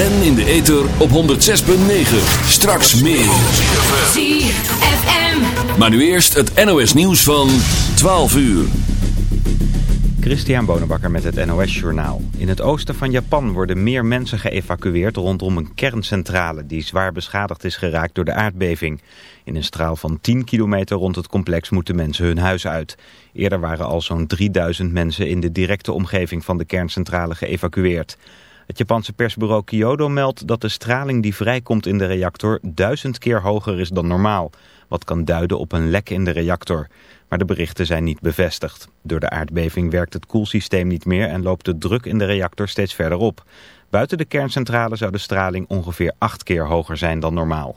En in de ether op 106.9. Straks meer. ZFM. Maar nu eerst het NOS nieuws van 12 uur. Christian Bonenbakker met het NOS Journaal. In het oosten van Japan worden meer mensen geëvacueerd rondom een kerncentrale die zwaar beschadigd is geraakt door de aardbeving. In een straal van 10 kilometer rond het complex moeten mensen hun huis uit. Eerder waren al zo'n 3000 mensen in de directe omgeving van de kerncentrale geëvacueerd. Het Japanse persbureau Kyodo meldt dat de straling die vrijkomt in de reactor duizend keer hoger is dan normaal. Wat kan duiden op een lek in de reactor. Maar de berichten zijn niet bevestigd. Door de aardbeving werkt het koelsysteem niet meer en loopt de druk in de reactor steeds verder op. Buiten de kerncentrale zou de straling ongeveer acht keer hoger zijn dan normaal.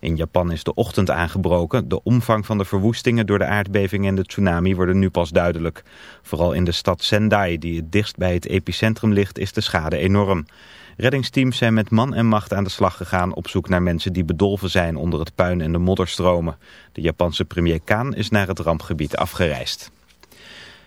In Japan is de ochtend aangebroken. De omvang van de verwoestingen door de aardbeving en de tsunami worden nu pas duidelijk. Vooral in de stad Sendai, die het dichtst bij het epicentrum ligt, is de schade enorm. Reddingsteams zijn met man en macht aan de slag gegaan op zoek naar mensen die bedolven zijn onder het puin en de modderstromen. De Japanse premier Kaan is naar het rampgebied afgereisd.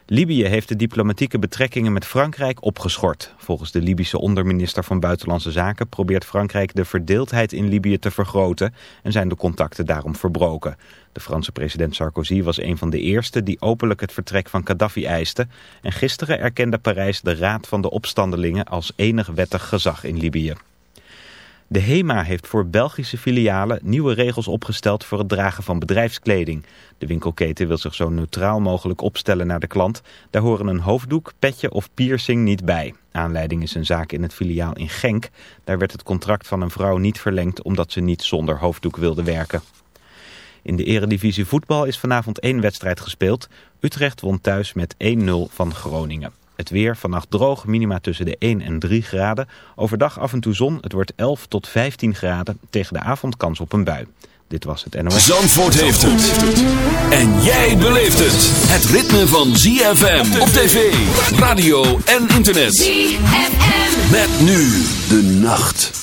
Libië heeft de diplomatieke betrekkingen met Frankrijk opgeschort. Volgens de Libische onderminister van Buitenlandse Zaken probeert Frankrijk de verdeeldheid in Libië te vergroten en zijn de contacten daarom verbroken. De Franse president Sarkozy was een van de eerste die openlijk het vertrek van Gaddafi eiste en gisteren erkende Parijs de Raad van de Opstandelingen als enig wettig gezag in Libië. De HEMA heeft voor Belgische filialen nieuwe regels opgesteld voor het dragen van bedrijfskleding. De winkelketen wil zich zo neutraal mogelijk opstellen naar de klant. Daar horen een hoofddoek, petje of piercing niet bij. Aanleiding is een zaak in het filiaal in Genk. Daar werd het contract van een vrouw niet verlengd omdat ze niet zonder hoofddoek wilde werken. In de eredivisie voetbal is vanavond één wedstrijd gespeeld. Utrecht won thuis met 1-0 van Groningen. Het weer vannacht droog, minima tussen de 1 en 3 graden. Overdag af en toe zon, het wordt 11 tot 15 graden. Tegen de avond kans op een bui. Dit was het NOS. Zandvoort heeft het. En jij beleeft het. Het ritme van ZFM op tv, radio en internet. ZFM. Met nu de nacht.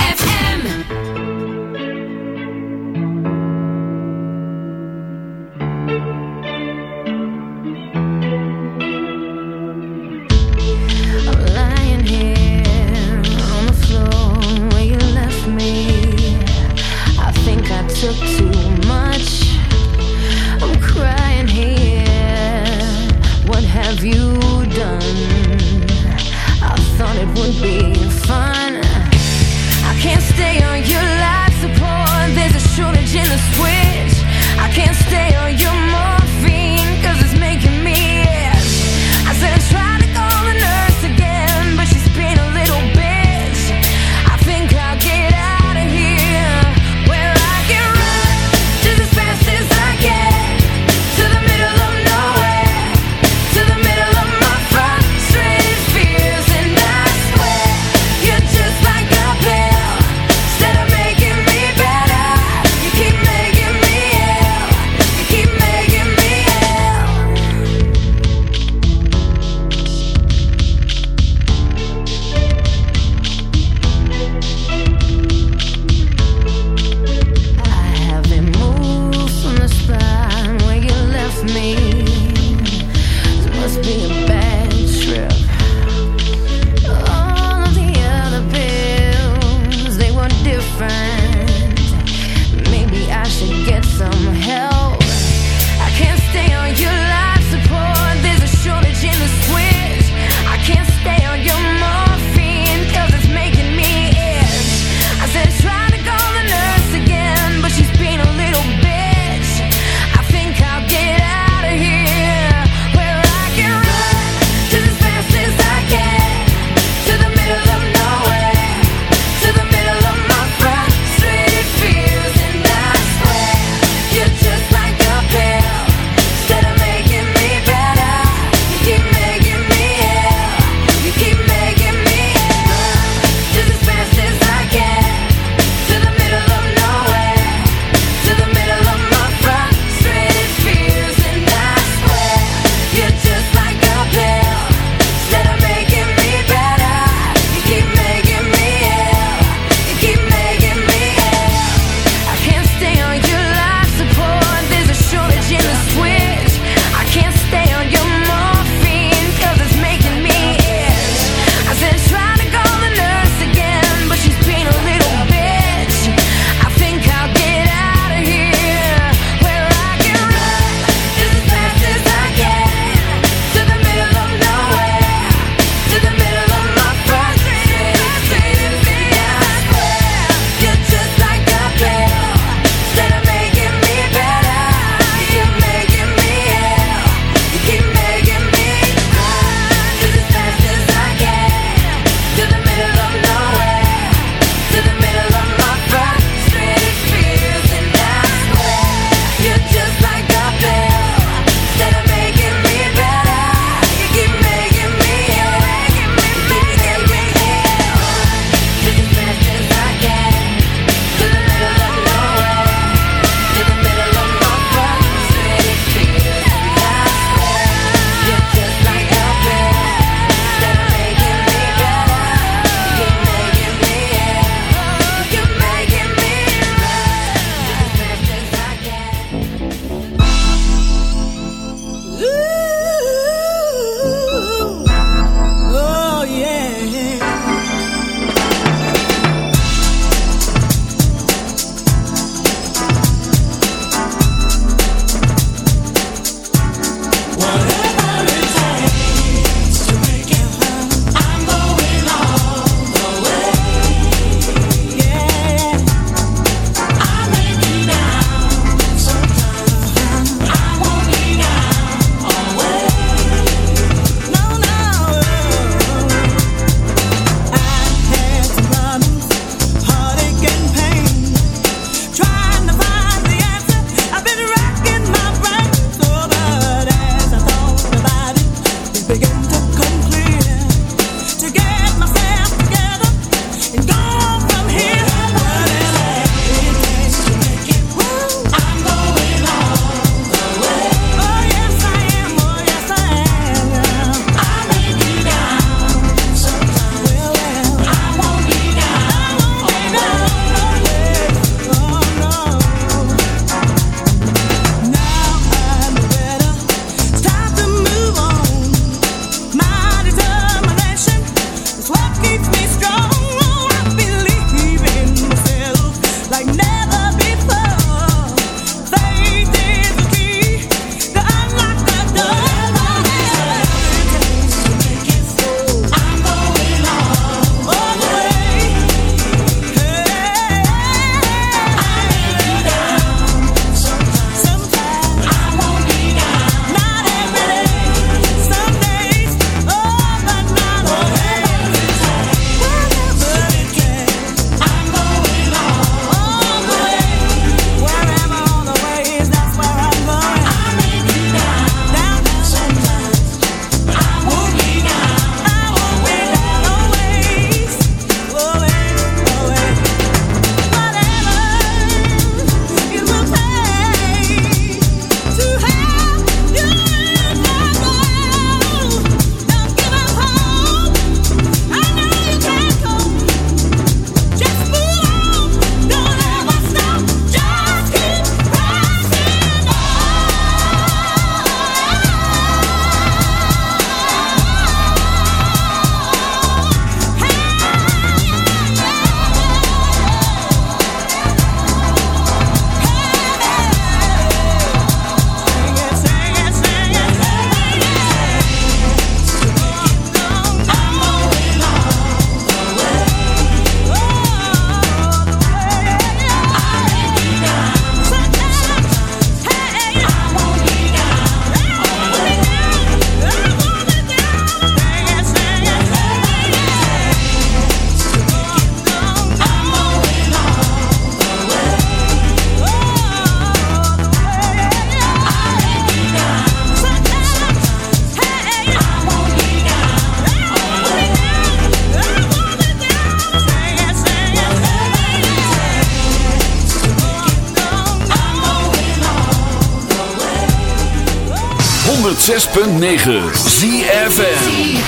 106.9 ZFM.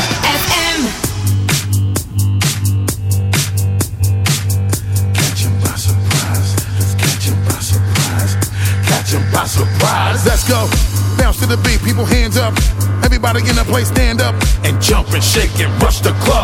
FM. Catch 'em by surprise. Let's catch 'em by surprise. Catch 'em by surprise. Let's go. Bounce to the beat, people hands up. Everybody in the place stand up and jump and shake and rush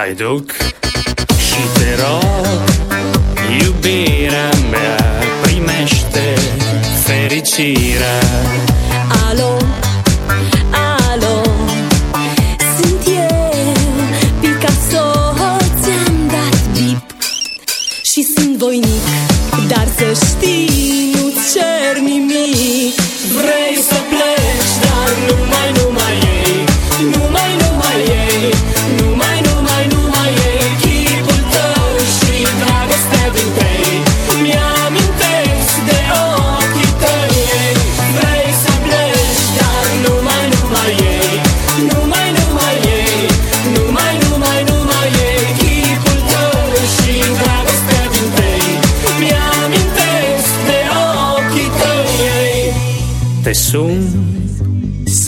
mai duc. Și te rog, iubirea mea Primește fericirea. Alo,